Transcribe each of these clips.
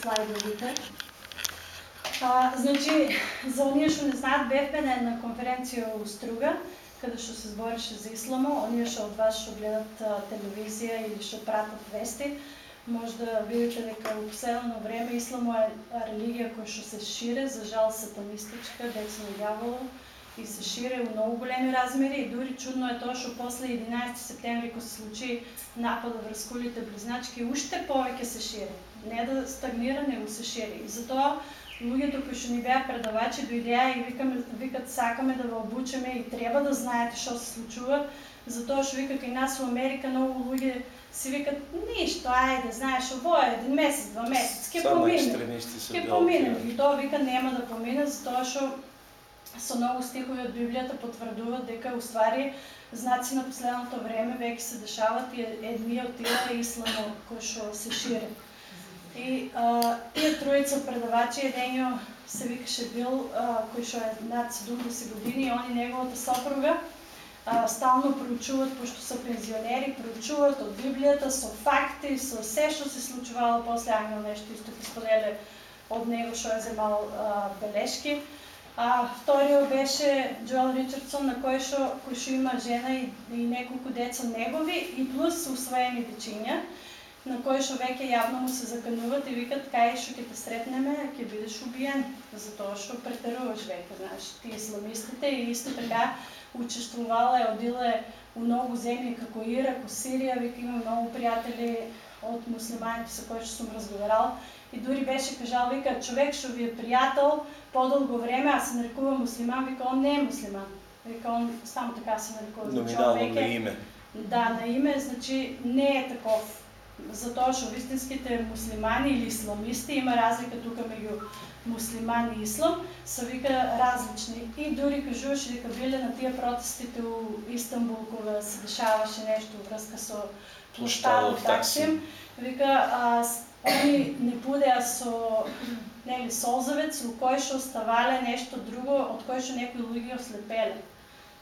слайдовите. А, значи, за оние што не знаат, бевме на една конференција у Струга, каде што се збореше за исламо, оние што од вас што гледат а, телевизија или што пратат вести, може да видите дека во последно време исламо е религија која што се шире, за жал сатанистичка, деца на дјаволот, и се шире у многу големи размери и дури чудно е тоа што после 11 септември кога се случи нападот врз кулите близначки, уште повеќе се шири. Не да стагнира, него се шири. И затоа луѓето кои што ни беа предавачи дојдеа и викаме, викат сакаме да ве обучиме и треба да знаете што се случува, затоа што вика кај нас во Америка многу луѓе си викат ништо, ајде, знаеш, ово е еден месец, два месец, ќе помине. Ќе помине. И тоа вика нема да помине, затоа што со многу стихови од Библијата потврдуваат дека уствари знаци на последното време веќе се дешават и едни од тие исламо кои што се шири. И а, тие троица предавачи, едениот се викаше Бил, а, кој што е над 70 години, и он и неговата сопруга, а, стално проучуваат, пошто се пензионери, проучуваат од Библијата со факти, со се што се случувало после Ангел нешто исто споделе од него што е земал а, белешки. А вториот беше Джоел Ричардсон, на кој што има жена и, и неколку деца негови и плюс усвоени дечиња на кој што веќе јавно му се закануват и викат што ќе те сретнеме, ќе бидеш убиен, затоа што претеруваш веќе, знаеш, ти исламистите и исто така учествувала е, одила е у многу земји како Ирак, Сирија, веќе има многу пријатели од муслиманите со кои што сум разговарал и дури беше кажал, вика, човек што ви е пријател подолго време, а се нарекува муслиман, вика, он не е муслиман. Вика, он само така се нарекува. Номинално на име. Да, на име, значи не е таков затоа што вистинските муслимани или исламисти има разлика тука меѓу муслиман и ислам, се вика различни. И дури кажуваше дека биле на тие протестите у Истанбул кога се дешаваше нешто врска со площадот Таксим, вика а, они не будеа со нели солзавец у кој што оставале нешто друго од кој што некои луѓе ослепеле.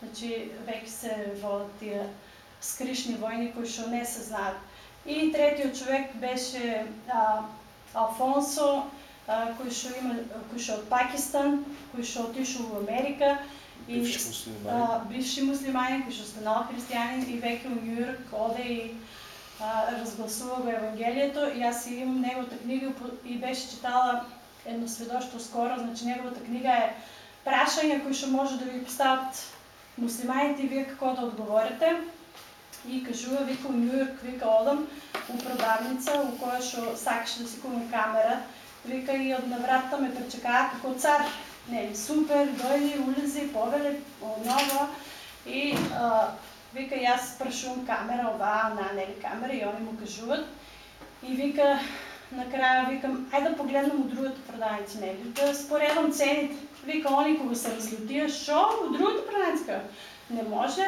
Значи веќе се водат тие скришни војни кои што не се знаат. И третиот човек беше а, Алфонсо, а, кој што има кој што од Пакистан, кој што отишол во Америка и бивши муслимани, а, бивши муслимани кој што станал христијанин и веќе во Њујорк оде и а, разгласува го Евангелието и си имам неговата книга и беше читала едно сведоштво скоро, значи неговата книга е прашања кои што може да ви постават муслиманите и вие како да одговорите и кажува, вика, у Нью-Йорк, вика, одам у продавница, у која што сакаше да си купам камера, вика, и од навратта ме пречекаа како цар. Нели, супер, дојди, улези, повеле, ново. И а, вика, јас прашувам камера, оваа, на, нели, камера, и они му кажуват. И вика, накрая викам, ајде да погледнам у другата продавница, нели, да споредам цените. Вика, они кога се разлютија, шо, у другата продавница? Не може,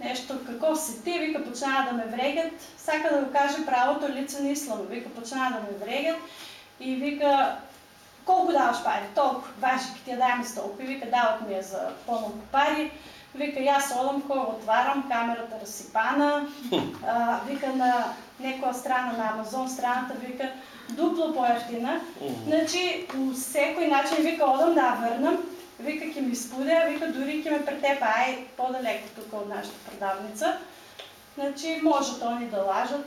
нешто како си ти, вика почнаа да ме врегат, сака да го каже правото лице на ислам, вика почнаа да ме врегат и вика колку даваш пари? Толку, важи, ќе ти ја дајме столку. И вика дават ми ја за помалку пари. Вика јас одам кога отварам, камерата разсипана. А, вика на некоја страна на Амазон страната вика дупло поевтина. Значи, у секој начин вика одам да ја врнам Вика, ќе ми спудеа, вика, дури ќе ме претепа, ај, подалеко тука од нашата продавница. Значи, можат они да лажат.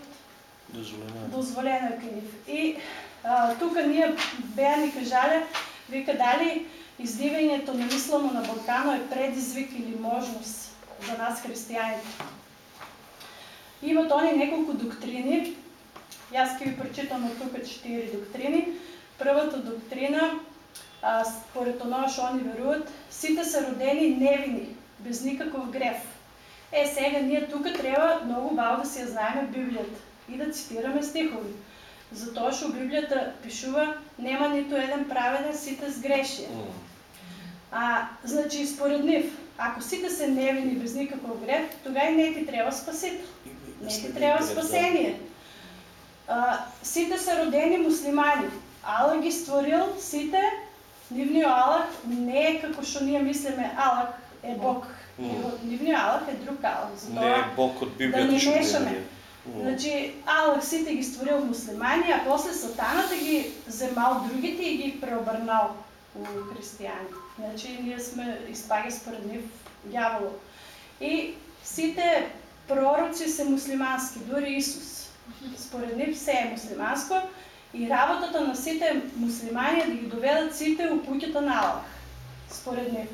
Дозволено е. Дозволено е. И а, тука ние беа ни кажале, вика, дали издивањето на исламо на Балкано е предизвик или можност за нас християните. Имат они неколку доктрини. Јас ќе ви прочитам од тука четири доктрини. Првата доктрина а, според оноа што они веруват, сите се родени невини, без никаков греф. Е, сега ние тука треба многу баво да си ја знаеме Библијата и да цитираме стихови. Затоа што Библијата пишува нема ниту еден праведен, сите сгрешија. А, значи, според нив, ако сите се невини без никаков греф, тогава и не ти треба спасител. Не ти треба спасение. А, сите се родени муслимани. Ала ги створил сите Нивниот Аллах не е како што ние мислиме Аллах е Бог. Mm. Нивниот Аллах е друг Аллах. Затоа, не е Бог од Библијата да не мешаме. Значи Аллах сите ги створил муслимани, а после сатаната ги вземал другите и ги преобърнал християни. Значи ние сме изпаги според нив дяволо. И сите пророци се муслимански, дори Исус. Според нив все е муслиманско и работата на сите муслимани е да ги доведат сите путята на Аллах. Според нив.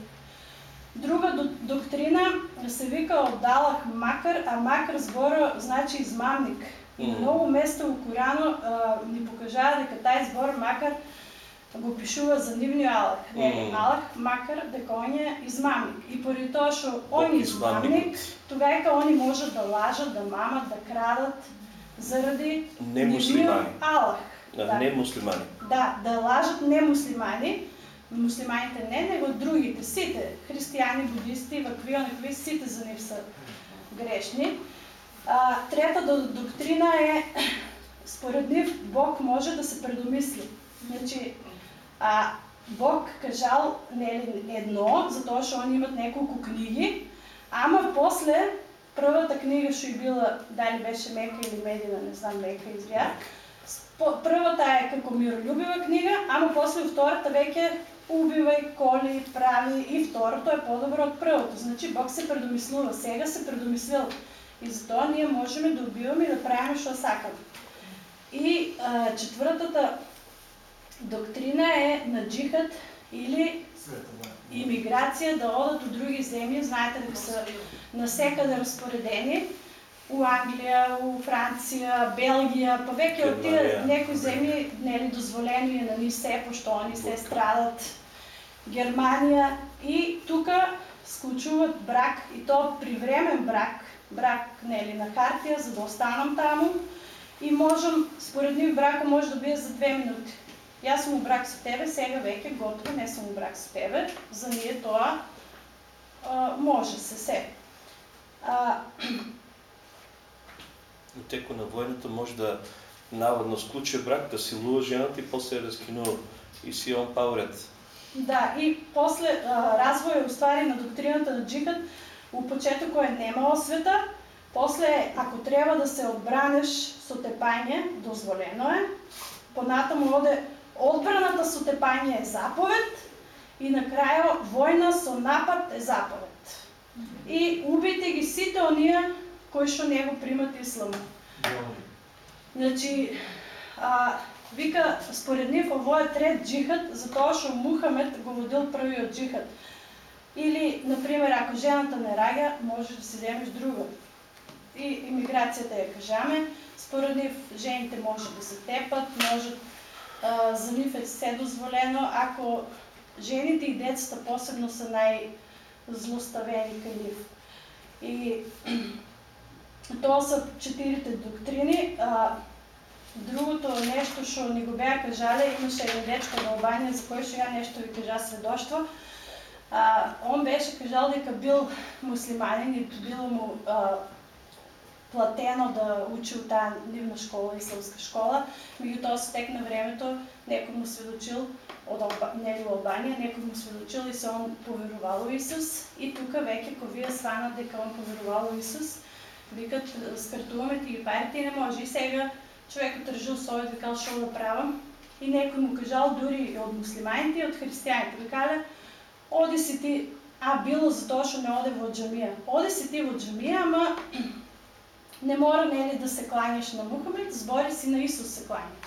Друга доктрина се вика отдалах макар, а макар збора значи измамник. И на много места у Корано ни покажава дека тај збор макар го пишува за нивниот Аллах. Не, mm. Аллах макар дека он е измамник. И поради тоа што он е измамник, тогава они можат да лажат, да мамат, да крадат заради муслимани. Аллах. Да. Не муслимани. Да, да лажат не муслимани муслиманите не, него другите, сите, християни, будисти, вакви, онакви, сите за нив са грешни. А, трета доктрина е, според нив Бог може да се предомисли. Значи, а, Бог кажал не едно, затоа што они имат неколку книги, ама после првата книга што и била, дали беше Мека или Медина, не знам Мека изгледа, првата е како миролюбива книга, ама после втората веќе убивай, коли, прави и второто е по-добро от първото. Значи Бог се предомислува, сега се предомислил. И затова ние можем да убиваме и да правим що сакаме. И а, четвъртата доктрина е на джихад или иммиграция да одат от други земли. Знаете дека са насекаде разпоредени. У Англия, у Франция, Белгия, па веќе од тие некои земји нели дозволено е на ни се, пошто они се страдат Германия и тук сключуват брак и то привремен брак, брак нели, на хартия, за да останам там и можем, според них брака може да бие за две минути. И аз съм у брак с тебе, сега веќе готово, не съм у брак с тебе, за ние тоа а, може се се. А... Теко на войната може да наводно сключи брак, да силува жената и после я разкинува и си он паурет. Да, и после а, развоя уствари на доктрината на джихад, у почеток кој нема освета, после, ако трябва да се отбранеш со тепање, дозволено е. Понатаму оде одбраната со тепање е заповед и на крајо војна со напад е заповед. И убите ги сите оние кои што не го примат исламот. Значи, а, Вика, според нив ово е трет джихад, затоа што Мухамед го водил првиот джихад. Или, например, ако жената не раѓа, можеш да си вземеш друга. И иммиграцията я кажаме, според нив жените може да се тепат, може за нив е все дозволено, ако жените и децата посебно са най-злоставени към нив. И тоа са четирите доктрини. А, Другото нещо, що ни го бяха кажали, имаше един дечко в Албания, за кой сега нещо ви кажа сведоштво. А, он беше кажал дека бил муслиманин и било му а, платено да учи от тази нивна школа, исламска школа. Меѓутоа се текна времето, некој му сведочил од Алба, не в Албания, некој му сведочил и се он поверувал у Исус. И тука веќе ко вие сванат дека он поверувал у Исус, викат скартуваме ти ги парите и не може. И сега човек отражил совет, викал, що да правя. И некой му кажал, дори и от муслиманите, и от християните, викали, оди си ти, а било за то, що не оде в джамия. Оди си ти в джамия, ама не мора нели да се кланяш на Мухамед, збори си на Исус се кланя.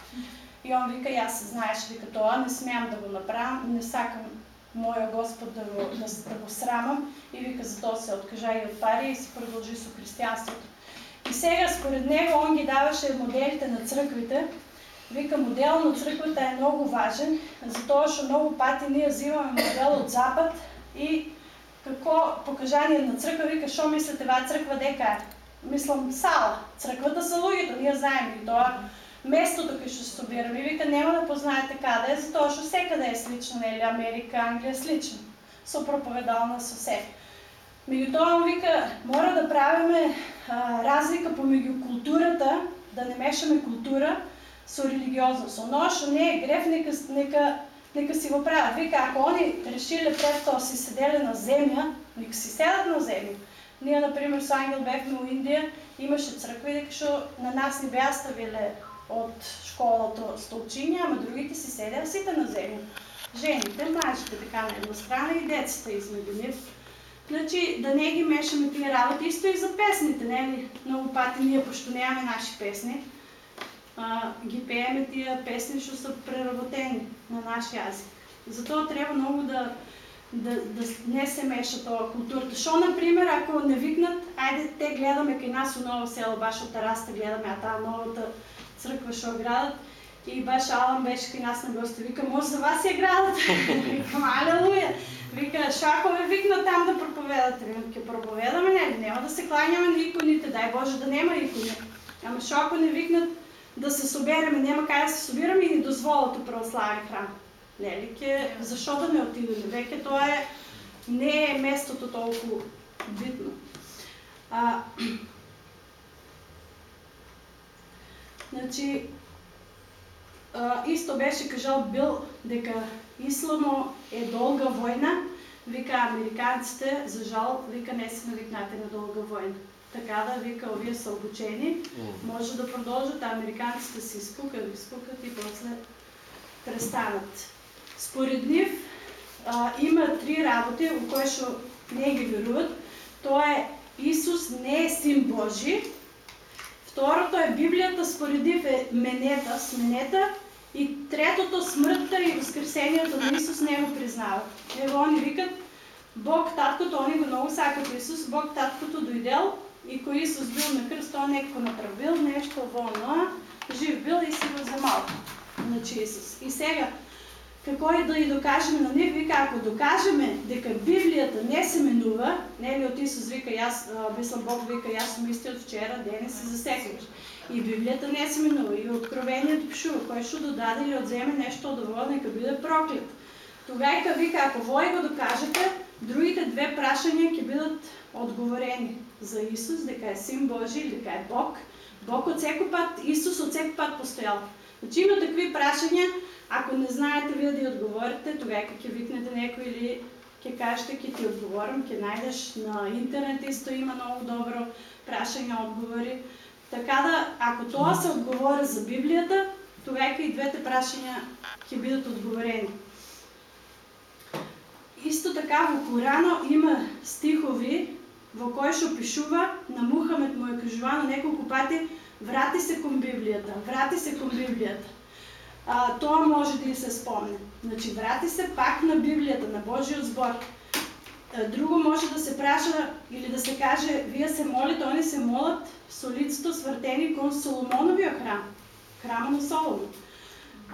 И он вика, аз знаеш, вика това, не смям да го направя, не сакам моя Господ да го, да, да го срамам. И вика, зато се откажа и от пари и си продължи с християнството. И сега според него он ги даваше моделите на църквите. Вика, модел на църквата е много важен, затоа што много пати ние взимаме модел от Запад и какво покажание на църква, вика, що мислите, ва църква дека е? Мислам, сала. Църквата са луѓето, ние знаем и тоа местото кај што се собираме. Вика, нема да познаете каде е, затоа што секаде е слично, нели, Америка, Англия слично. Со проповедална со се. Меѓутоа он вика, мора да правиме а, разлика помеѓу културата, да не мешаме култура со религиозност. Оно што не е греф, нека, нека, нека си го правят. Вика, ако они решили пред тоа си седеле на земја, нека си седат на земја. Ние, например, с Ангел бехме у Индия, имаше църкви, што на нас не беа ставиле от школата столчиња, ама другите си седеа сите на земја. Жените, мажите, така на една страна и децата измеѓу нив. Значи, да не ги мешаме тия работи, исто и за песните, не Много пати ние, пошто нямаме наши песни, а, ги пееме тия песни, што са преработени на нашия язик. Затова трябва много да, да, да не се меша това културата. Шо, например, ако не викнат, айде те гледаме кај нас у ново село, баш от тераста гледаме, а таа новата църква шо градат. И баш Алан беше кај нас на гости. Вика, може за вас е градът? Викам, алелуя! Вика, шакове викна там да проповедате. Вика, проповедаме, не, няма да се кланяме на иконите, дай Боже да нема икони. Ама шо не викнат да се собереме, няма как да се собираме и ни дозволят православен храм. Нели, ке, защо да не отидем? Веќе тоа е, не е местото толкова битно. А, значи, а, исто беше кажал Бил дека Исламо е долга война, вика американците, за жал, вика не са навикнати на дълга война. Така да вика, вие са обучени, може да продължат, а американците си изпукат, изпукат и после престанат. Според нив а, има три работи, в които не ги веруват. То е Исус не е син Божий. Второто е Библията според нив е менета, сменета. И третото, смъртта и възкресението на Исус не го признават. Ево, они викат, Бог таткото, они го много сакат Исус, Бог таткото дойдел и кой Исус бил на кръст, он неко направил нещо, воно, жив бил и си го вземал. Значи Исус. И сега, какво е да и докажем на них? Вика, ако докажеме дека Библията не се менува, не ли от Исус вика, аз, мислам Бог вика, аз съм истил вчера, денес се засекаш. И Библията не се менува. И Откровението пишува, кой ще додаде или отземе нещо от Бога, нека биде проклят. Тогава вика, ако вой го докажете, другите две прашания ќе бидат отговорени за Исус, дека е Син Божий, дека е Бог. Бог от всеки път, Исус от всеки път постоял. Значи има такви прашания, ако не знаете вие да отговорите, тогава ќе викнете някой или ќе кажете, ќе ти отговорим, ќе найдеш на интернет исто има много добро прашање, отговори. Така да, ако това се отговори за Библията, тогава и двете прашања ќе бидат отговорени. Исто така во Корано има стихови во кои што пишува на Мухамед му е кажувано неколку пати врати се кон Библијата, врати се кон Библијата. А, тоа може да и се спомне. Значи, врати се пак на Библијата, на Божиот збор. Друго може да се праша или да се каже, вие се молите, они се молят с лицето свъртени кон Соломоновия храм, храма на Соломон.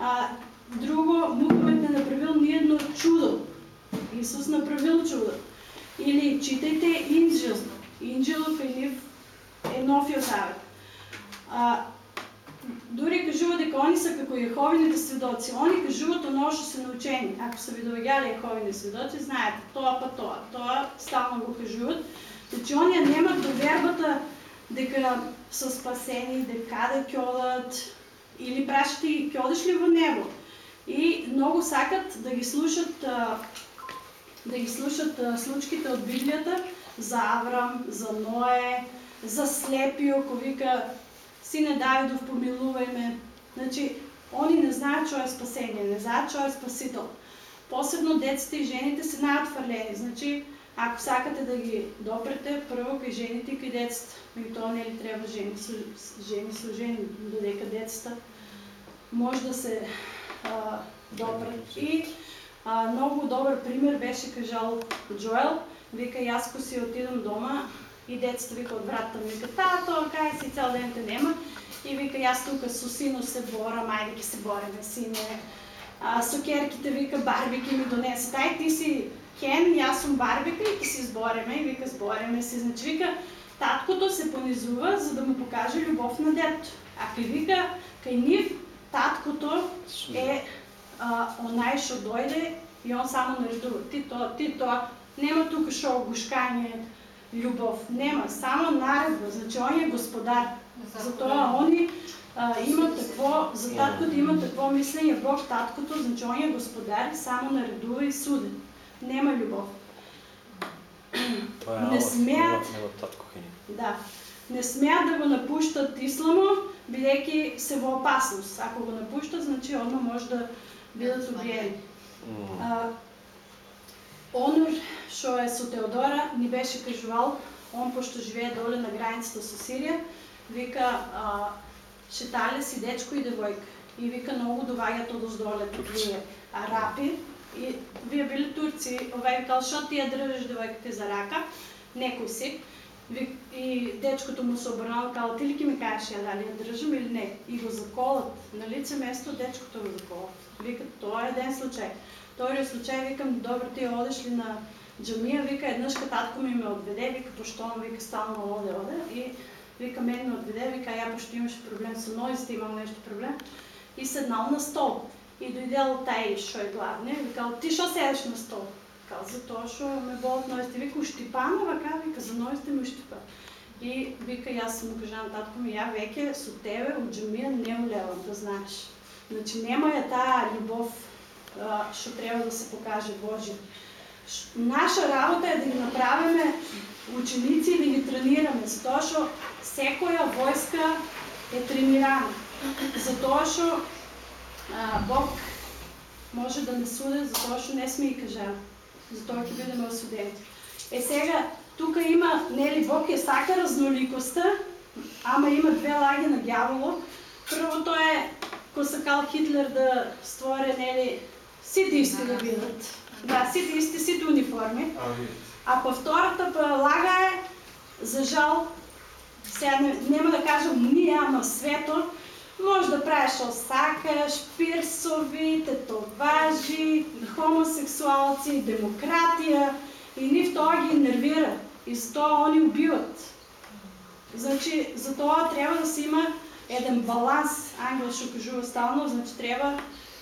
А, друго, Мухамед не направил ни едно чудо. Исус направил чудо. Или читайте Инджил. Инджил е Новиот Завет. А, Дори кажува дека они са како Јеховините сведоци. Они кажуваат оно што се научени. Ако са ви довеѓали Јеховини сведоци, знаете, тоа па тоа, тоа стално го кажуваат. Значи оние немат довербата дека са спасени, дека да ќе одат или прашати ќе одиш ли во небо. И много сакат да ги слушат да ги слушат случките от Библията за Аврам, за Ное, за Слепио, ко вика Сине Давидов, помилувай ме. Значи, они не знаят, що е спасение, не знаят, що е спасител. Посебно деците и жените са най-отвърлени. Значи, ако сакате да ги допрете, първо кај жените и кај децата. И то не ли трябва жени, жени служени, додека децата може да се а. И а, много добър пример беше кажал Джоел. Вика, аз си отидам дома, и децата вика от брата ми, вика, тато, кай си цял ден те нема. И вика, аз тук с сино се бора, майдики се бориме, сине. А, сокерките вика, барбики ми донесе. Тай ти си Кен, и аз съм барбика и ти си сбориме. И вика, сбориме си. Значи вика, таткото се понизува, за да му покаже любов на дето. А кай вика, кай нив, таткото е а, онай, що дойде и он само наредува. Ти то, ти то, нема тук шо гушкание, любов. Нема, само наредба. Значи он е господар. Затоа они а, има такво, за таткото има такво мислене, Бог таткото, значи он е господар и само наредува и суди. Нема любов. Е не смеят-. Да. Не смеят да го напущат исламо, бидейки се во опасност. Ако го напущат, значи одма може да бидат убиени. Онор, што е со Теодора, ни беше кажувал, он пошто живее доле на границата со Сирија, вика, а, шетале си дечко и девојка. И вика, многу доваѓат одоздоле такви арапи. И вие били турци, овај викал, што ти ја држиш девојката за рака, некој си. И дечкото му се обрнало, као, ти ли ки ми кажеш ја дали ја држам или не? И го заколат. На лице место дечкото го заколат. Вика, тоа е еден случај. Вториот случај, викам, добро, ти одеш ли на джамија, вика, ка татко ми ме одведе, вика, он, вика, стално оде, оде, и вика, мен ме одведе, вика, ја пошто имаше проблем со ноизите, имам нешто проблем, и седнал на стол. И дојдел тај што е главни, викал, ти што седеш на стол? Кал, затоа што ме болат ноизите, вика, уштипано, вака, вика, за ноизите ме уштипа. И вика, јас му кажа на татко ми, ја веќе со тебе у джамија не улевам, да знаеш. Значи нема ја таа љубов а, што треба да се покаже Божја. Ш- Наша работа е да ги направиме ученици и да ги тренираме, затоа секоја војска е тренирана. Затоа што Бог може да не суде, затоа што не сме и кажани. Затоа ќе бидеме осудени. Е сега, тука има, нели, Бог ја сака разноликоста, ама има две лаги на ѓаволот. Првото е, кој сакал Хитлер да створи, нели, сите исти да бидат. Да, сите исти, сите униформи. А па втората па лага е, за жал, сега не, нема да кажам ние, ама свето, може да правиш што сакаш, пирсови, тетоважи, хомосексуалци, демократија и нив тоа ги нервира и затоа они убиват. Значи, затоа треба да се има еден баланс, Ангел што кажува стално, значи треба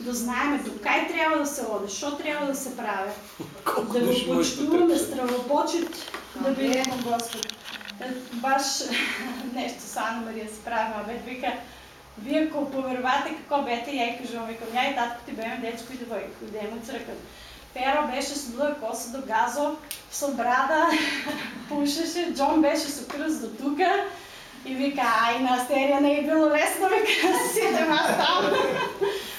да знаеме до кај треба да се оде, што треба да се прави. Колко Да го трпиш? стравопочет, да видиме Господ. Е, Баш нешто со Ана Марија се прави, а бе вика, вие ако поверувате како бете, ја и кажувам, викам, ја и татко ти беме дечко и девојка, идеме црква. Перо беше со дуга коса до газо, со брада, пушеше, Джон беше со крст до тука, и вика, ај, на астерија не е било лесно, вика, сидем аз там.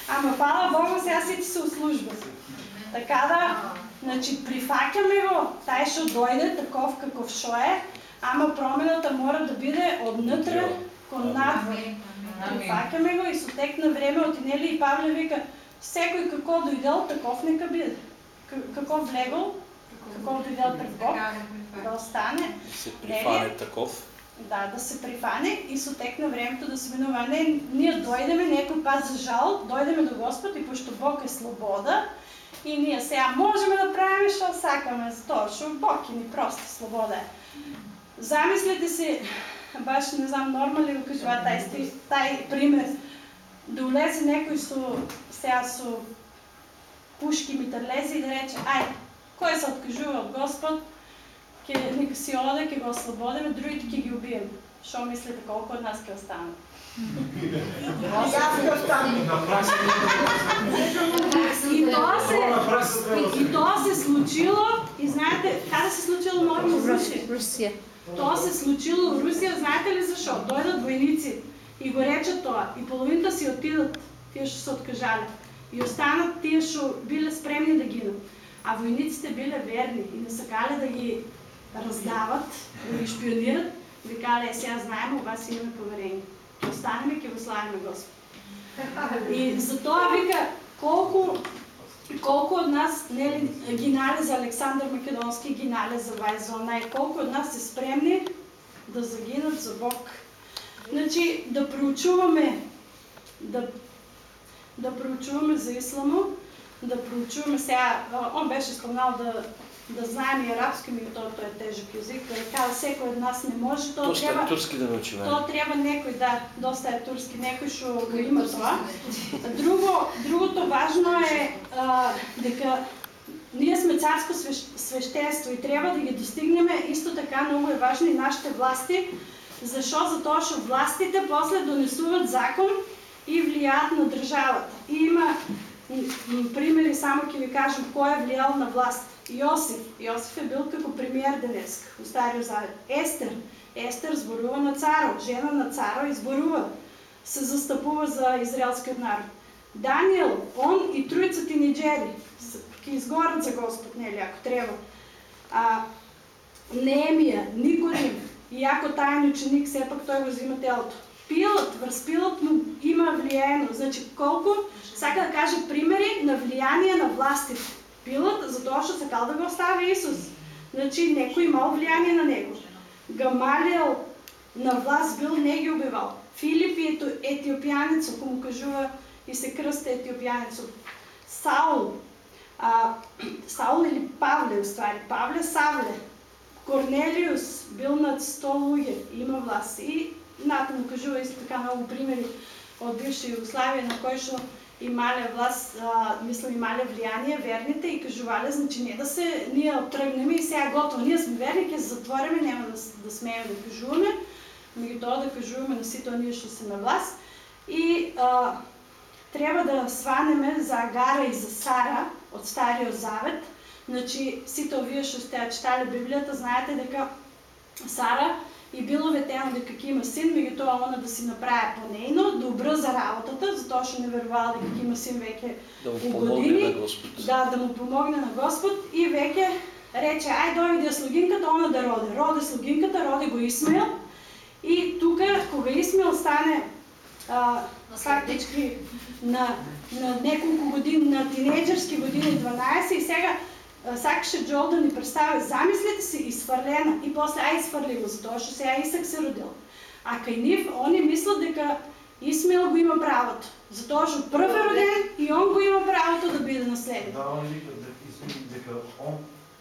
Ама фала Богу, сега сите се у служба. Така да, значи, прифаќаме го, тај што дојде таков каков што е, ама промената мора да биде однутре кон надвор. Прифаќаме го и со тек на време отинели и Павле вика, секој како дојдел, таков нека биде. К- Како влегол, како дојдел пред Бог, да остане, Се прифане таков. Да, да се прифане и со тек на времето да се минува. Не, ние дојдеме некој пат за жал, дојдеме до Господ и пошто Бог е слобода, и ние сега можеме да правиме што сакаме, што Бог е ни просто слобода е. Замислете си, баш не знам нормално ли го кажува сти- тај пример, да улезе некој со, сега со пушки митрлези и да рече, ај, кој се откажува од Господ, ќе нека си оде, ќе го ослободиме, другите ќе ги убиеме. Што мислите колку од нас ќе останат? И тоа се и тоа се случило и знаете каде се случило нормално во Русија? Тоа се случило во Русија, знаете ли зашо? Дојдат војници и го речат тоа и половината си отидат тие што се откажале и останат тие што биле спремни да гинат. А војниците биле верни и не сакале да ги раздават, да ги шпионират, викале, «Е, сега знаеме, у вас имаме поверение. Ќе останеме, ќе го славиме Господ. И затоа вика, колку колку од нас нели гинале за Александар Македонски, гинале за Вајзона и колку од нас се спремни да загинат за Бог. Значи да проучуваме да да проучуваме за исламо, да проучуваме сега, он беше спомнал да да знаем и арапски, ми тоа е тежък език, да каза секој од нас не може, тоа Доста треба турски да научиме. Тоа треба некој, да, доста е турски, некој што го има тоа. Друго, другото важно е а, дека ние сме царско свештенство и треба да ги достигнеме. Исто така многу е важно и нашите власти. Зашо? Затоа што властите после донесуваат закон и влијаат на државата. И има примери само ќе ви кажам кој е влиял на власт. Јосиф. Јосиф е бил како премиер денес у Завет. Естер. Естер зборува на царот, жена на царо изборува, се застапува за израелскиот народ. Даниел, он и троица тинеджери ќе изгорат за Господ, нели, ако треба. А, Неемија, Никодим, иако тајен ученик, сепак тој го взима телото. Пилот, врз Пилот му има влијаено. Значи, колку, сака да каже примери на влијание на властите. Пилот, затоа што сакал да го остави Исус. Значи, некој имал влијание на него. Гамалиел на власт бил, не ги убивал. Филип ето, етиопијанец, ако му кажува и се кръста етиопијанец. Саул, а, Саул или Павле, ствари, Павле Савле. Корнелиус бил над 100 луѓе, има власт. И Ната му кажува исто така много примери от бивша Югославия, на кои што имале власт, а, мислам имале влияние, верните и кажувале, значи не да се ние оттръгнеме и сега готово, ние сме верни, ќе се затвориме, няма да, да смееме да кажуваме, меѓутоа да кажуваме на сите оние што се на власт. И а, треба да сванеме за Агара и за Сара од Стариот Завет. Значи, сите овие што сте читали Библијата, знаете дека Сара и било ветено дека ќе има син, меѓутоа она да си направи по нејно, да обрза работата, затоа што не верувала дека ќе има син веќе да му години. на Господ. Да, да му помогне на Господ и веќе рече, ај дојде слугинката, она да роди. Роди слугинката, роди го Исмаил. И тука, кога Исмаил стане а, фактички на, на неколку години, на тинеджерски години, 12 и сега сакаше Джол да ни представи, замислите си, изфърлена и после ай изфърли го, затоа што сега Исак се родил. А кај они мислят дека Исмаил го има правото, затоа што прв е роден и он го има правото да биде наследник. Да, он вика дека он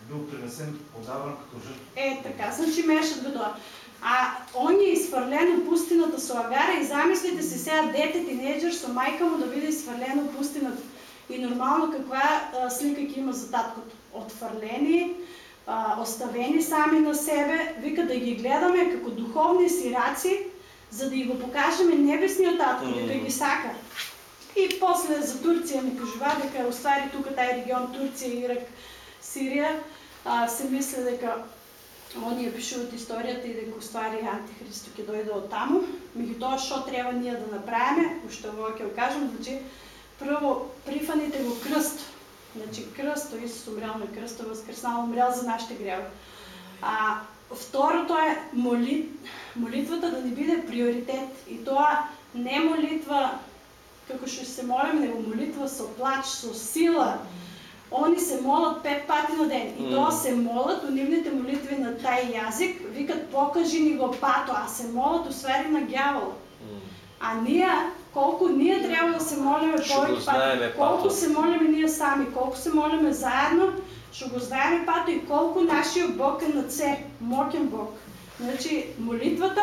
бил принесен подаван като жертва. Е, така, значи мешат го тоа. А он е изфърлен от пустината Агара и замислите си сега дете тинеджер со майка му да биде изфърлено от пустината. И нормално каква слика има за таткото? Отвърлени, оставени сами на себе, вика да ги гледаме како духовни сираци, за да ги го покажеме небесниот татко, mm. дека ги сака. И после за Турција ми кажува дека оствари тука тај регион Турција, Ирак, Сирија, а, се мисли дека они ја пишуваат историјата и дека оствари Антихристо ќе дојде од таму. Меѓутоа што треба ние да направиме, уште ово ќе го кажам, значи Прво, прифаните го кръст. Значи кръст, той Исус умрял на кръста, възкръснал, умрял за нашите грехи. А второто е моли, молитвата да ни биде приоритет. И тоа не молитва како што се молиме, него молитва со плач, со сила. Они се молат пет пати на ден. И тоа се молат у нивните молитви на тај јазик, викат покажи ни го пато, а се молат усвери на гјавол. А ние колко ние трябва да се молиме повече пати, колко се молиме ние сами, колко се молиме заедно, ще го знаеме пато и колко нашия Бог е на це, мокен Бог. Значи молитвата,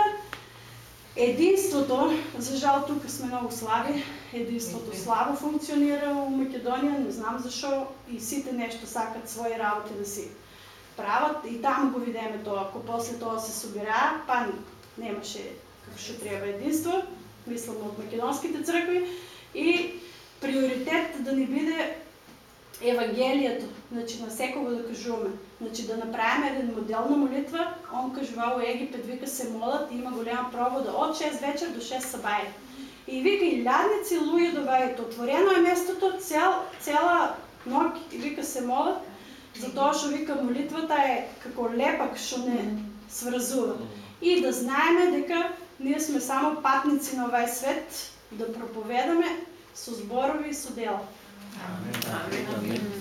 единството, за жал тук сме много слаби, единството слабо функционира в Македония, не знам защо и сите нещо сакат свои работи да си правят и там го видиме то, ако после това се събира, па немаше какво ще трябва единство мислам от македонските църкви, и приоритет да ни биде Евангелието, значи на всекого да кажуваме. Значи да направим един модел на молитва, он кажувал Египет, вика се молят има голяма провода от 6 вечер до 6 сабаи. И вика и лядници луи добавят. Отворено е местото цял, цяла ног и вика се молят, затоа што вика молитвата е како лепак што не сврзува. И да знаеме дека ние сме само патници на овај свет да проповедаме со зборови и со дела. Амин.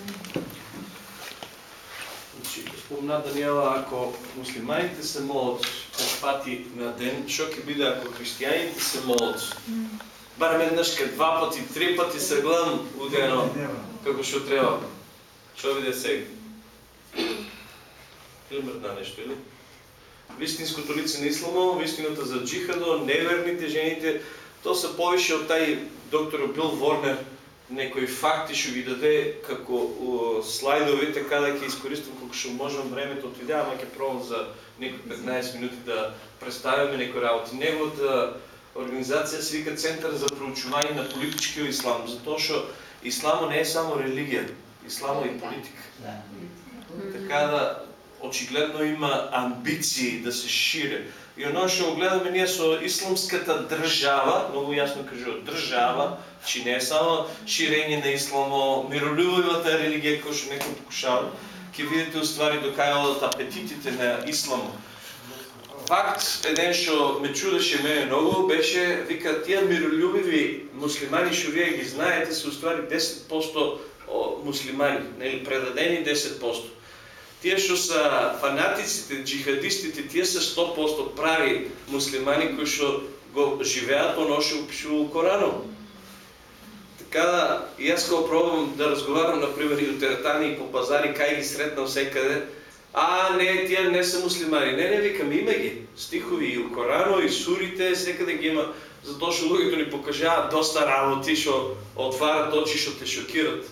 Значи, спомна Даниела, ако муслиманите се молат пет пати на ден, што ќе биде ако христијаните се молат? Барем еднаш ке два пати, три пати се гледам удено, како што треба. Што биде сега? Или мртна нешто, или? Вистинското лице на исламо, вистината за джихадо, неверните, жените, то са повише от тај доктор Бил Ворнер, некои факти што ги даде како слайдови, така да ќе искористам колко што можам времето од видеа, ама ќе пробам за некои 15 минути да представиме некои работи. Неговата организација се вика Центар за проучување на политичкиот ислам, затоа што исламо не е само религија, исламо е и политика. Така да очигледно има амбиции да се шире. И оно што го ние со исламската држава, многу јасно кажува држава, че не е само ширење на исламо, миролюбивата религија која што некој покушава, ќе видите уствари до кај одат апетитите на исламо. Факт еден што ме чудеше мене многу беше вика тие миролюбиви муслимани што вие ги знаете се уствари 10% муслимани, нели предадени 10%. Тие што са фанатиците, джихадистите, тие се 100% прави муслимани кои што го живеат оно што опишува Коранот. Така да, и аз кога пробвам да разговарам, например, и от и по пазари, кай ги сретнам всекъде, а, не, тия не са муслимани. Не, не, викам, има ги. Стихови и у Корано, и сурите, всекъде ги има. Затоа што луѓето ни покажават доста работи, што отварат очи, што те шокират.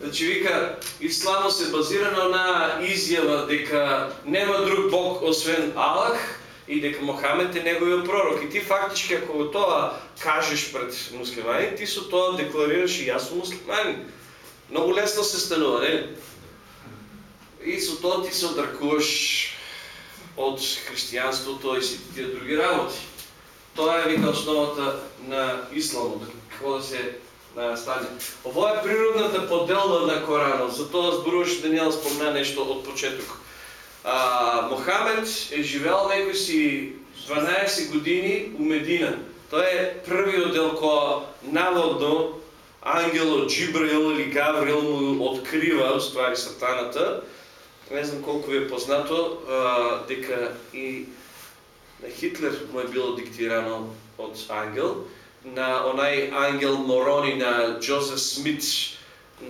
Значи вика, исламот се базира на една изјава дека нема друг Бог освен Аллах и дека Мохамед е неговиот пророк. И ти фактички ако тоа кажеш пред муслимани, ти со тоа декларираш и јас сум муслиманин. Многу лесно се станува, не? И со тоа ти се одракуваш од христијанството и сите тие други работи. Тоа е вика основата на исламот, како да се на стане. Ово е природната поделба на Коранот, затоа зборуваше Даниел спомна нешто од почеток. А, Мохамед е живеал некои си 12 години у Медина. Тоа е првиот дел која наводно ангелот Джибраил или Гаврил му открива, ствари сатаната. Не знам колку ви е познато, а, дека и на Хитлер му е било диктирано од ангел на онај ангел Морони на Джозеф Смит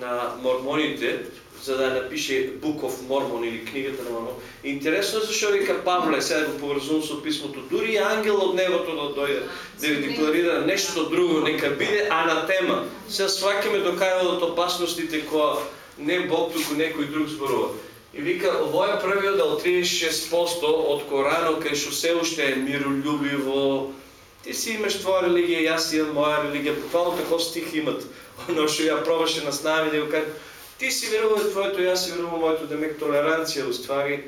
на мормоните, за да напише of Mormon или книгата на Мормон. Интересно е защо вика Павле, сега го поврзувам со писмото, дури ангел од небото да дојде, да ви декларира нешто друго, нека биде анатема. Сега свакаме до кај од опасностите која не Бог, туку некој друг зборува. И вика, ово е првиот дел 36% од Корано, кај што се уште е миролюбиво, ти си имаш твоя религия, и аз имам моя религия. Буквално таков стих имат. Но што ја пробаше на снами да го кажа, ти си верувал твоето, и аз си верувам моето, да ме толеранция уствари.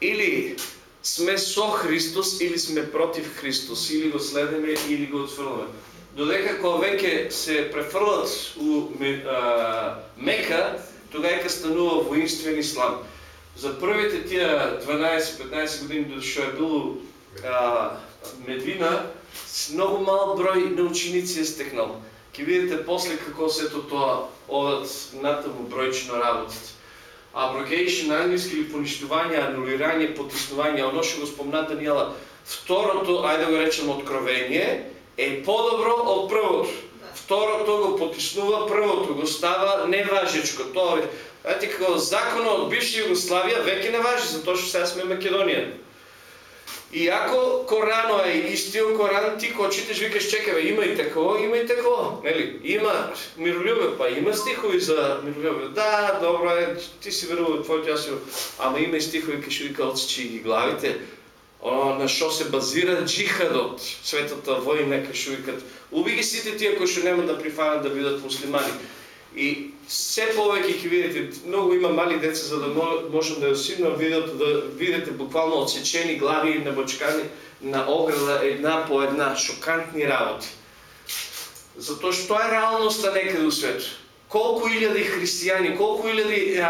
Или сме со Христос, или сме против Христос, или го следеме, или го отфрламе. Додека кога веќе се префрлат у Мека, тогава станува воинствен ислам. За првите тия 12-15 години, што е било Медвина, много мал број на ученици е стекнал. Ке видите после како сето тоа одат натаму бројчино работите. Abrogation на англиски или поништување, анулирање, потиснување, оно што го спомна Даниела, второто, ајде го речем откровение, е подобро од првото. Второто го потиснува првото, го става неважечко. Тоа е, знаете како законот од бивша Југославија веќе не важи, затоа што сега сме Македонија. И ако Корано е истиот Коран, ти кога читаш викаш чекай, има и такова, има и такова, нели? Има миролюбие, па има стихови за миролюбие. Да, добро е, ти си верувал твоето јас ама има и стихови кај што вика отсечи ги главите. О, на што се базира джихадот, светата војна кај што викат. Уби ги сите тие кои што нема да прифанат да бидат муслимани. И се повеќе ќе видите, многу има мали деца за да можам да ја симнам видеото, да видите буквално отсечени глави на бочкани на ограда една по една, шокантни работи. Затоа што е реалноста некаде у светот. Колку илјади христијани, колку илјади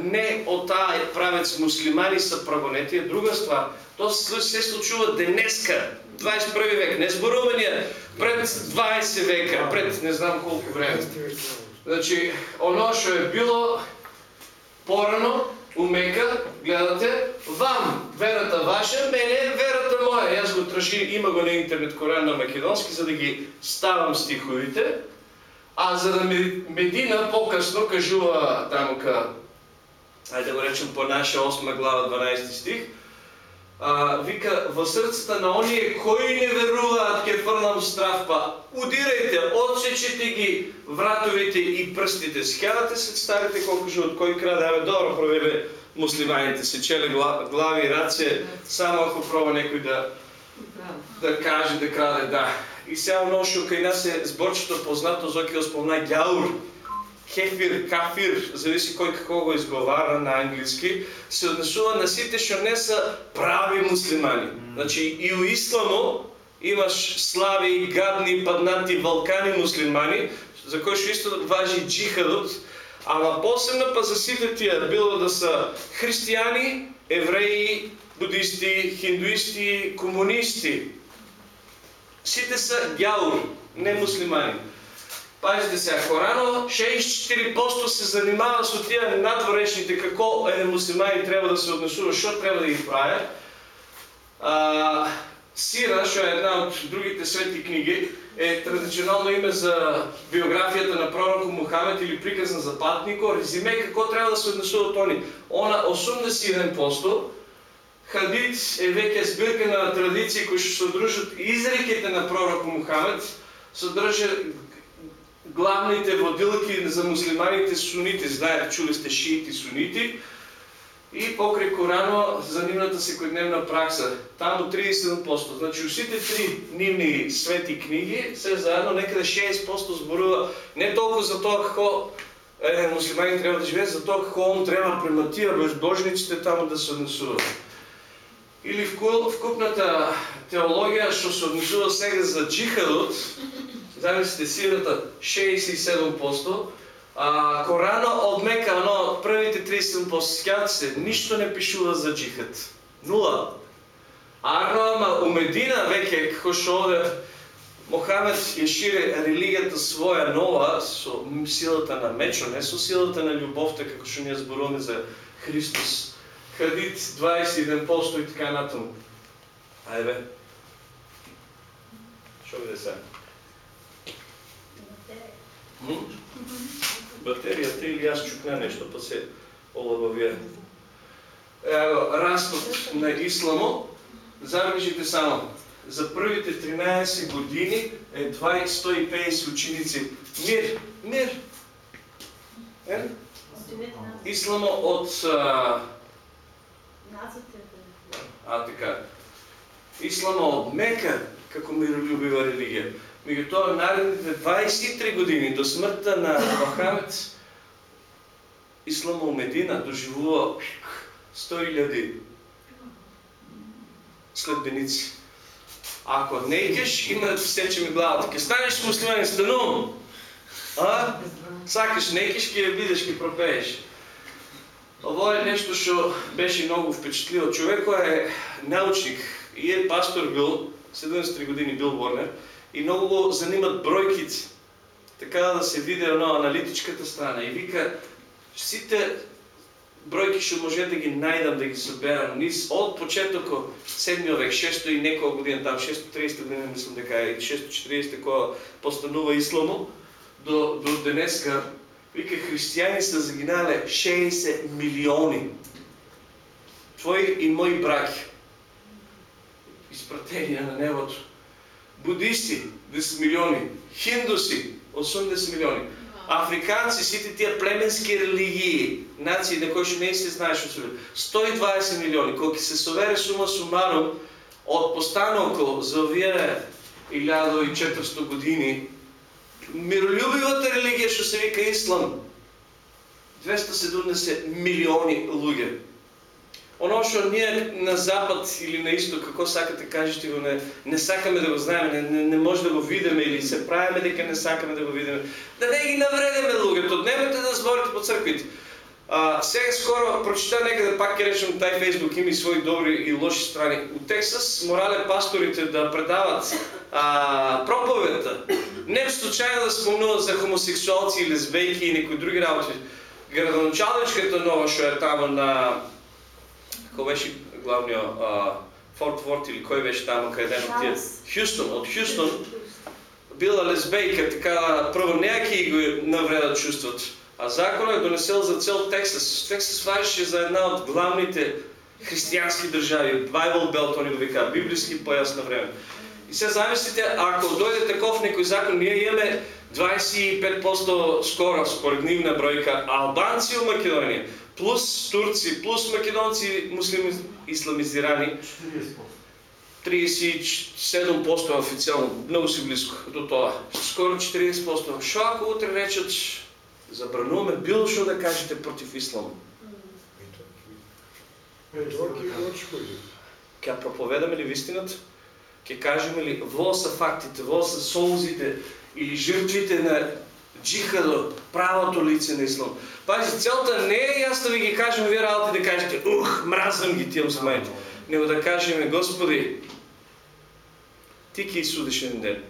не од таа правец муслимани са прогонети е друга ствар. Тоа се случува денеска, 21 век. Не зборуваме пред 20 века, пред не знам колку време. Значи, оно што е било порано, умека, гледате, вам верата ваша, мене верата моја. Јас го тражи, има го на интернет Коран на македонски, за да ги ставам стиховите, а за да Медина покасно кажува таму ка, ајде да го речем по наша 8 глава 12 стих, а, вика, во срцата на оние кои не веруваат ке фрлам страф, удирајте, отсечете ги вратовите и прстите. Схјавате се, старите колку живот, кој краде, абе, добро проведе муслиманите, се челе глави и раце, само ако проба некој да да каже, да краде, да. И сега ношу кај нас е зборчето познато за ќе спомна гјаур, хефир, кафир, зависи кој како го изговара на английски, се однесува на сите што не са прави муслимани. Значи и у исламу имаш слави, гадни, паднати, валкани муслимани, за кои што исто важи джихадот, ама посебно па за сите тие, било да са християни, евреи, будисти, хиндуисти, комунисти, сите са гяури, не муслимани. Пазите се, ако рано 64% се занимава с тия надворешните, како е муслимани трябва да се однесува, що трябва да ги правят. А, Сира, що е една от другите свети книги, е традиционално име за биографията на пророка Мухамед или приказ на западнико, резиме какво трябва да се однесува тони. Она 81%, Хадит е веќе збирка на традиции кои што содржат изреките на пророк Мухамед, содржа главните водилки за муслиманите сунити, знаете, чули сте шиити сунити, и покрај Корано за нивната секојдневна пракса. Таму 37%. Значи усите три нивни свети книги се заедно некаде 6% зборува не толку за тоа како е, муслимани треба да живеат, за тоа како он треба према тие безбожниците таму да се однесуваат. Или вкупната теологија што се однесува сега за джихадот, замислите силата 67%, а Корано одмека оно првите 37% сеќавате се, ништо не пишува за джихад. Нула. Арно ама у Медина веќе како што оде Мохамед ја шире религијата своја нова со силата на мечо, не со силата на љубовта како што ние зборуваме за Христос кредит 21% и така натаму. Ајде бе. Што биде сега? Батеријата или јас чукна нешто, па се олабавија. Ево, растот на исламо, забележите само, за првите 13 години е 150 ученици. Мир, мир. Е? Исламо од а така. Ислама од Мека како миролюбива религија. Меѓутоа наредните 23 години до смртта на Мохамед Ислама у Медина доживува 100.000 следбеници. Ако не идеш, има да сече ми главата. Ке станеш муслиманин, станувам. А? Сакаш, не ке ќе ја видиш, ке пропееш. Ово е нещо, що беше много впечатлило. Човекът е научник и е пастор бил, 73 години бил Ворнер, и много го занимат бройките. Така да се види едно аналитичката страна. И вика, сите бройки ще може да ги найдам, да ги съберам. Низ от почетоко 7 век, 6 и неколко година, там 630 година мислам дека е, 640 кога постанува исламо, до, до денеска Вика, християни са загинали 60 милиони. Твои и мои браки. Изпратения на небото. Будисти 10 милиони. Хиндуси 80 милиони. Африканци, сите тия племенски религии, нации, на кои ще не се знаеш от 120 милиони. Колки се совере сума сумарум от постаналко за овие 1400 години, миролюбивата религия што се вика Ислам, 270 милиони луѓе. Оно што ние на запад или на исток, како сакате кажете го, не, не сакаме да го знаеме, не, не, не може да го видиме или се правиме дека не сакаме да го видиме. Да не ги навредиме луѓето, немете да зборите по црквите. А, сега скоро прочита некъде, пак ќе речем, тај Фейсбук има и свои добри и лоши страни. У Тексас морале пасторите да предават а, проповедта. Не случайно да спомнуват за хомосексуалци и лесбейки и некои други работи. Градоначалничката нова, што е там на... Кој беше главниот Форт Форт или кој беше там кај еден од тие? Хюстон, од Хюстон била лесбейка, така прво нејаки го навредат чувството. А законът е донесел за цел Тексас. Тексас важеше за една от главните християнски държави. Bible Belt, они го вика, библейски пояс на време. И сега замислите, ако дойде таков некой закон, ние имаме 25% скоро, според нивна бройка, албанци в Македония, плюс турци, плюс македонци, муслими исламизирани. 40%. 37% официално, много си близко до това. Скоро 40%. Що ако утре речат, забрануваме било що да кажете против ислама? Ке проповедаме ли истината? Ке кажем ли во са фактите, во са солзите или жертвите на джихадо, правото лице на ислам. Пази, целта не е аз да ви ги кажем вие работи да кажете, ух, мразвам ги тия мусулманите. Него да кажем, Господи, ти ки судиш един ден.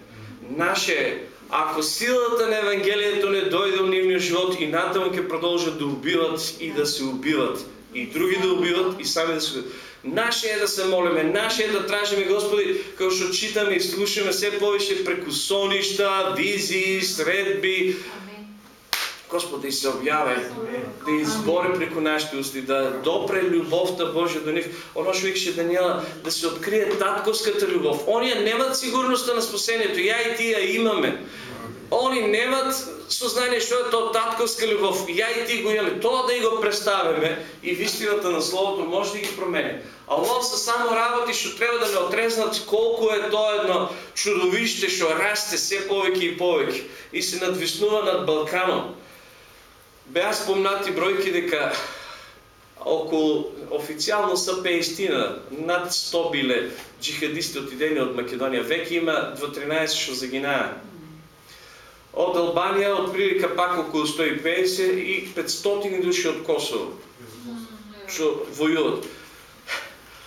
Наше, ако силата на Евангелието не дойде в нивния живот и натам ке продължат да убиват и да се убиват, и други да убиват и сами да се убиват. Наше е да се молиме, наше е да тражиме Господи, като ще читаме и слушаме все повече преко сонища, визии, средби. Господи, се обяве, да избори преко нашите усти, да допре любовта Божия до них. Оно ще викаше Даниела, да се открие татковската любов. Ония немат сигурността на спасението, я и тия имаме. Они немат сознание што е то татковска любов. Ја и ти го имаме. Тоа да и го представяме и вистината на Словото може да ги промени. А ово са само работи што треба да не отрезнат колко е тоа едно чудовище што расте все повеќе и повеќе и се надвиснува над Балканом. Беа спомнати бројки дека околу официално са 50 над 100 биле джихадисти отидени од Македонија. Веќе има 12 што загинаа. От Албания отприлика пак около 150 и 500 души от Косово, що воюват.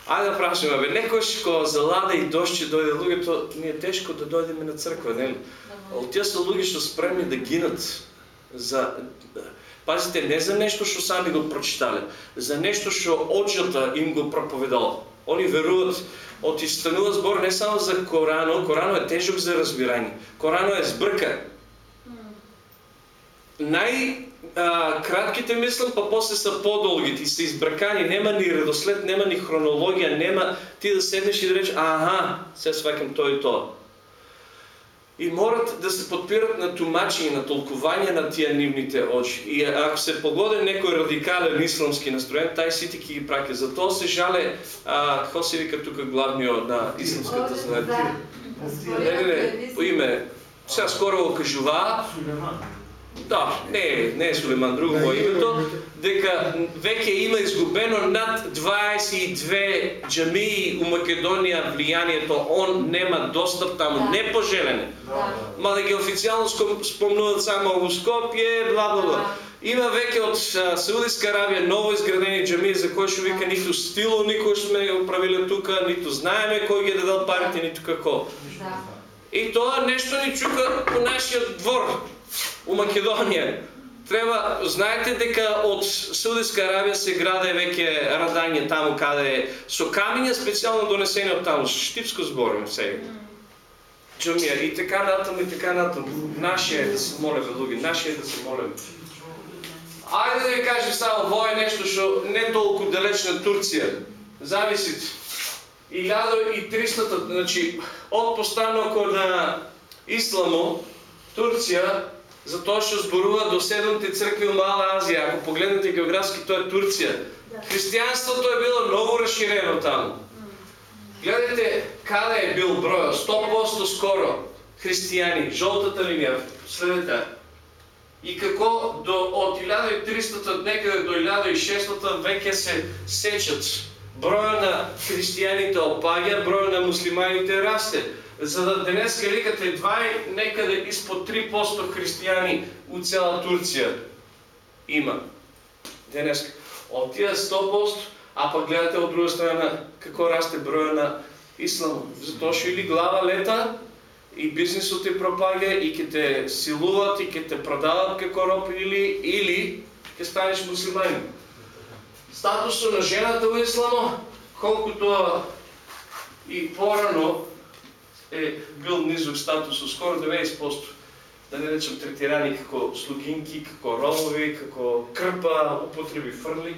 Айде да прашаме, бе, некој што залада и дожд ще дойде луѓето, ни е тешко да дойдеме на црква, не? А тия са луѓе што спремни да гинат за Пазите, не за нещо, що сами го прочитали, за нещо, що оджата им го проповедал. Они веруват, от изстанува сбор не само за Корано, Корано е тежък за разбирание. Корано е сбърка най-кратките мислам, па после са по-дългите и са избракани. Нема ни редослед, нема ни хронология, нема ти да седнеш и да речеш, ага, сега свакам той и то. И морат да се подпират на тумачи и на толкования на тия нивните очи. И ако се погоде некој радикален исламски настроен, тај сите ги праке. Затоа се жале, а, какво се вика тук главниот на исламската знака? Не, не, не, по име. Сега скоро кажува. Да, не, не е Сулейман, друго му е името, дека веќе има изгубено над 22 джамии у Македонија влиянието, он нема достъп таму, да. непожелен. Да. Ма да ги официално спомнуват само у Скопје, бла бла бла. Има веќе од Саудиска Арабија ново изградени джамии за кои што вика ниту стило никој сме го правиле тука, ниту знаеме кој ги дадал парите, ниту како. Да. И тоа нешто ни чука по нашиот двор у Македонија. Треба, знаете дека од Саудиска Арабија се граде веќе радање таму каде е со камиња специјално донесени од таму, штипско зборим сега. Джамија и така натаму и така натаму. Наше е да се молиме луѓе, наше е да се молиме. Ајде да ви кажем само, во е нешто што не толку далеч на Турција. Зависите. 1300, значи, од постанокот на Исламо, Турција затоа што зборува до седомте цркви во Мала Азија. Ако погледнете географски, тоа е Турција. Христијанството е било многу расширено таму. Гледайте каде е бил бројот, 100% скоро христијани, жолтата линија, следете. И како до, од 1300 некаде до 1600 веќе се сечат. Бројот на христијаните опаѓа, бројот на муслиманите расте за да днес викате едва некъде изпод 3% християни от цяла Турция има. Днес от тия 100%, а пък гледате от друга страна какво расте броя на ислам. Зато ще или глава лета и бизнесът ти пропага и ке те силуват и ке те продават како роб или, или ке станеш мусулманин. Статусът на жената в ислама, колкото и по-рано е бил низок статус, скоро 90%, да не речем третирани како слугинки, како ромови, како крпа, употреби фрли.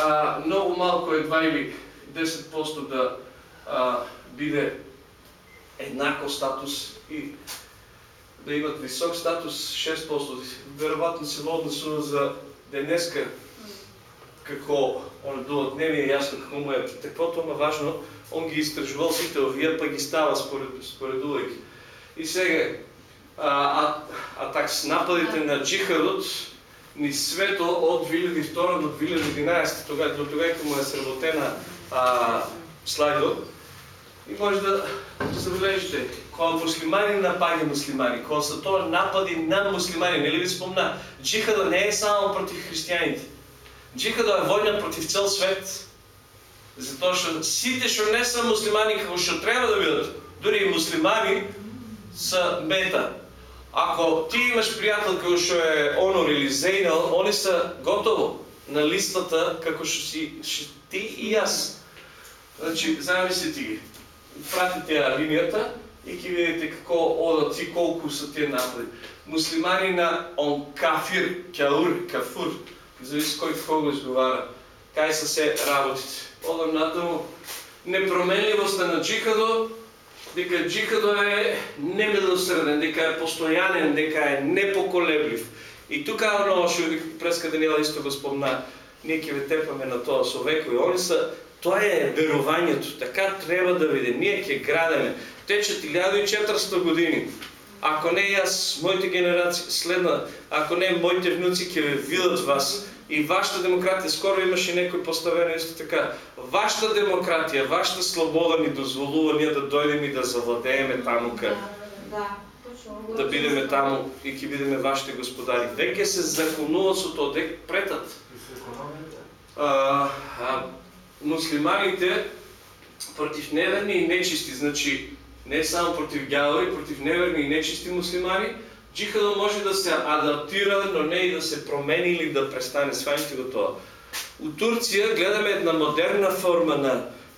А, много малко едва или 10% да а, биде еднакъв статус и да имат висок статус 6%. Вероятно се воднесува за денеска какво он не ми е ясно какво му е таквото, ама важно, он ги изтържувал сите овие, па ги става според, според увек. И сега, а, а, а так с нападите на джихадот, ни свето от 2002 до 2011, тогава, до тогава му е сработена слайдо, и може да, забележите, кога муслимани напаги муслимани, кога са то напади на муслимани, не ли ви спомна? Джихада не е само против християните. Джихада е война против цел свет. Затоа сите што не са муслимани како што треба да бидат, дури и муслимани, са мета. Ако ти имаш приятел како што е Онор или Зейнал, они са готово на листата како што си шо ти и јас. Значи, замислите ги. Пратите ја линијата и ќе видите како одат и колку са тие напади. Муслимани на он кафир, кјаур, кафур, зависи кој како го изговара. Кај са се работите. Одам натаму. Непроменливоста на джихадо, дека джихадо е немилосреден, дека е постоянен, дека е непоколеблив. И тука оно што преска Даниела исто го спомна, ние ќе ве тепаме на тоа со векови. Они са Тоа е верувањето. Така треба да биде. Ние ќе градеме. Тече 1400 години. Ако не јас, моите генерации следна, ако не моите внуци ќе ве видат вас и вашата демократија, скоро имаше некој поставено исто така, вашата демократија, вашата слобода ни дозволува ние да дојдеме и да завладееме таму кај. Да, Да бидеме таму и ќе бидеме вашите господари. Дека се законува со тоа, дека претат. А, а, муслиманите против неверни и нечисти, значи не само против гялори, против неверни и нечисти муслимани, джихадо може да се адаптира, но не и да се промени или да престане. Сваните го тоа. У Турција гледаме една модерна форма на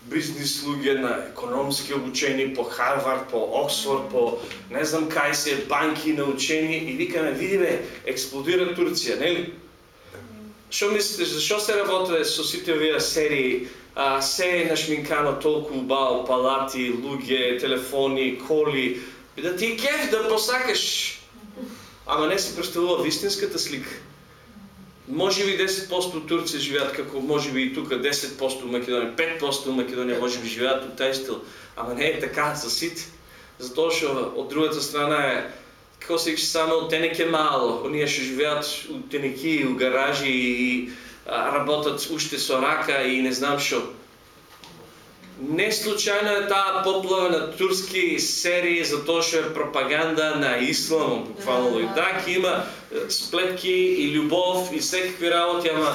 бизнес луѓе, на економски обучени по Харвард, по Оксфорд, по не знам кај се, банки научени и викаме, видиме, експлодира Турција, нели? Што мислите, зашо се работи со сите овие серии, а, се е нашминкано толку убаво, палати, луѓе, телефони, коли, да ти е кеф да посакаш. Ама не се представува вистинската слика. Може би 10% от Турција живеат како може би и тука 10% у Македонија, 5% у Македонија може би живеат у тај стил. Ама не е така за сите. Затоа што од другата страна е како се викаше само тенеке мало, оние што живеат у тенеки, у гаражи и а, работат уште со рака и не знам што. Не случајно е таа поплава на турски серии за тоа што е пропаганда на исламот, буквално. И да, ќе има е, сплетки и љубов и секакви работи, ама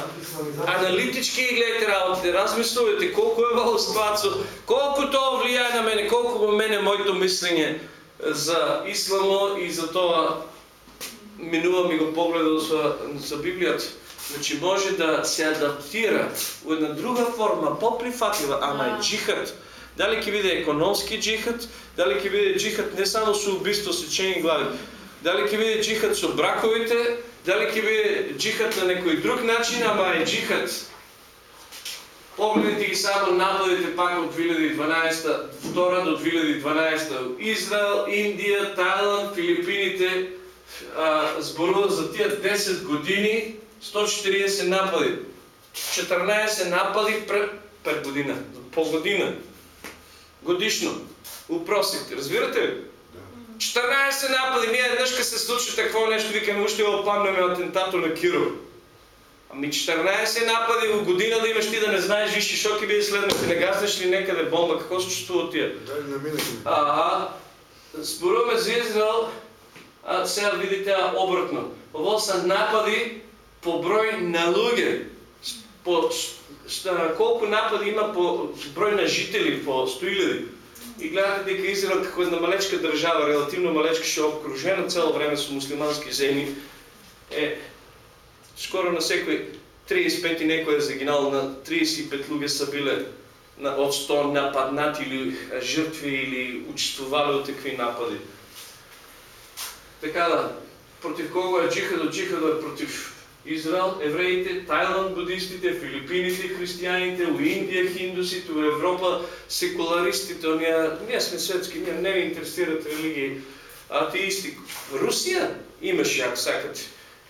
аналитички гледате работите, размислувате колку е во ствацо, колку тоа влијае на мене, колку во мене моето мислење за исламо и за тоа минува ми го погледал со, со Библијата. Значи може да се адаптира у една друга форма, поприфатлива, ама е джихад. Дали ќе биде економски джихад, дали ќе биде джихад не само со убиство, сечени глави, дали ќе биде джихад со браковите, дали ќе биде джихад на некој друг начин, ама е джихад. Погледнете ги само нападите пак од 2012, втора до 2012. Израел, Индија, Тајланд, Филипините а, зборува за тие 10 години 140 напади. 14 напади пр, пер година, по година. Годишно. Упросих. Разбирате ли? 14 напади. Ние днешка се случи такво нещо, викаме, уште го памнеме атентато на Киров. Ами 14 напади в година да имаш ти да не знаеш виж шо ќе биде следното, не гаснеш ли некъде бомба, какво се чувствува тия? Дали наминахме? А, споруваме за Израел, а, сега видите обратно. Ово са напади по број на луѓе. По, ш- колку напади има по број на жители, по 100.000. И гледате дека Израел како една малечка држава, релативно малечка, што е окружена цело време со муслимански земји, е скоро на секој 35 и некој е загинал, на 35 луѓе са биле на, од 100 нападнати или жртви или учествувале од такви напади. Така да, против кого е джихадо? Джихадо е против Израел, евреите, Тајланд, будистите, Филипините, христијаните, у Индија, хиндусите, у Европа, секуларистите, оние, ние сме светски, ние не ни интересират религии, атеисти. Русија имаше, ако сакате,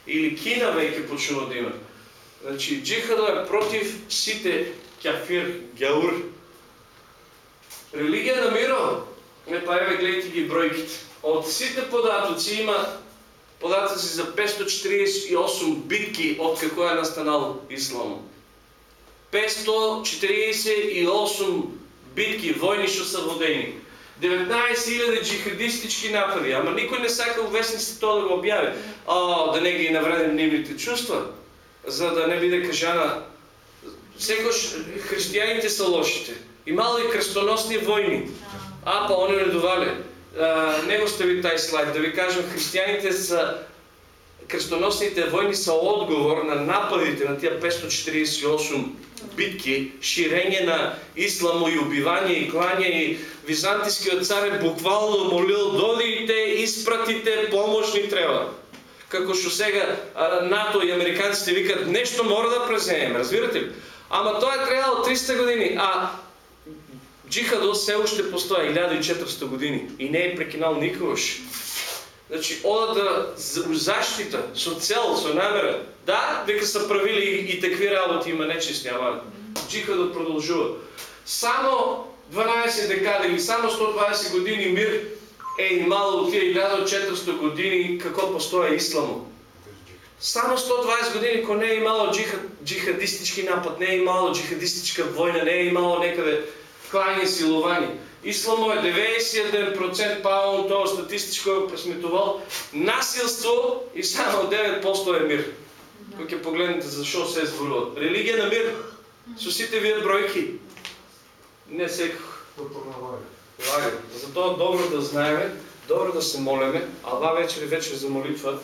или Кина веќе почнува да има. Значи, джихадо е против сите кафир, гяур. Религия на миро. Не па еве гледайте ги бројките. Од сите податоци има податоци за 548 битки од како е настанал ислам. 548 битки, војни што са водени. 19.000 джихадистички напади, ама никой не сака вестниците тоа да го објави. А, да не ги навредим нивните чувства, за да не биде кажана секош християните са лошите. Имало и крстоносни войни. А, па они не довале. А, не го стави тај слайд. Да ви кажам, християните са крстоносните войни са одговор на нападите на тия 548 битки, ширење на исламо и убивање и клање и византискиот цар е буквално молил додите, испратите, помош ни треба. Како што сега НАТО и американците викат нешто мора да преземеме, разбирате ли? Ама тоа е требало 300 години, а джихадот се уште постои 1400 години и не е прекинал никогаш. Значи, одат да заштита, со цел, со намера. Да, дека са правили и, такви работи, има нечисти, ама джихадот продолжува. Само 12 декади или само 120 години мир е имало от тия 1400 години како постоја исламо. Само 120 години ко не е имало джихад, джихадистички напад, не е имало джихадистичка војна, не е имало некаде клање силување. Исламо е 91% паун, тоа статистичко е пресметувал, насилство и само 9% е мир. Кога ќе погледнете зашо се зборува. Религија на мир, со сите вие бројки, не секој лага. Затоа добро да знаеме, добро да се молеме, а ова вечер е вечер за молитва,